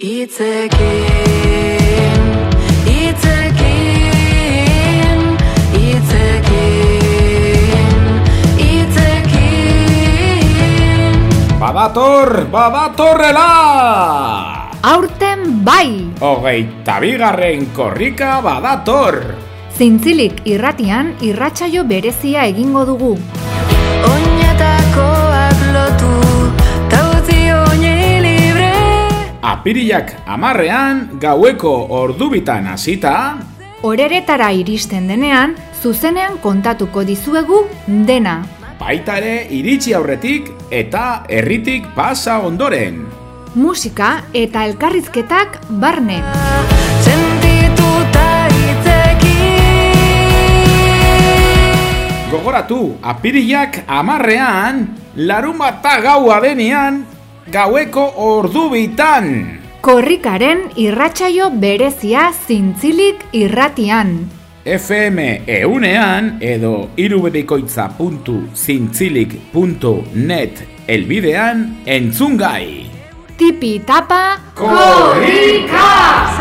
Itzekin, itzekin, itzekin, itzekin. Badator, badatorrela! Aurten bai! Hogeita bigarren korrika badator! Zintzilik irratian irratsaio berezia egingo dugu. Oinetakoak Apirilak amarrean, gaueko ordubitan hasita, Horeretara iristen denean, zuzenean kontatuko dizuegu dena. baita ere iritsi aurretik eta herritik pasa ondoren. Musika eta elkarrizketak barne. Gogoratu, apirilak amarrean, larun bata gaua denean, gaueko ordubitan. Korrikaren irratsaio berezia zintzilik irratian. FM eunean edo irubebikoitza.zintzilik.net elbidean entzungai. Tipi tapa Korrika!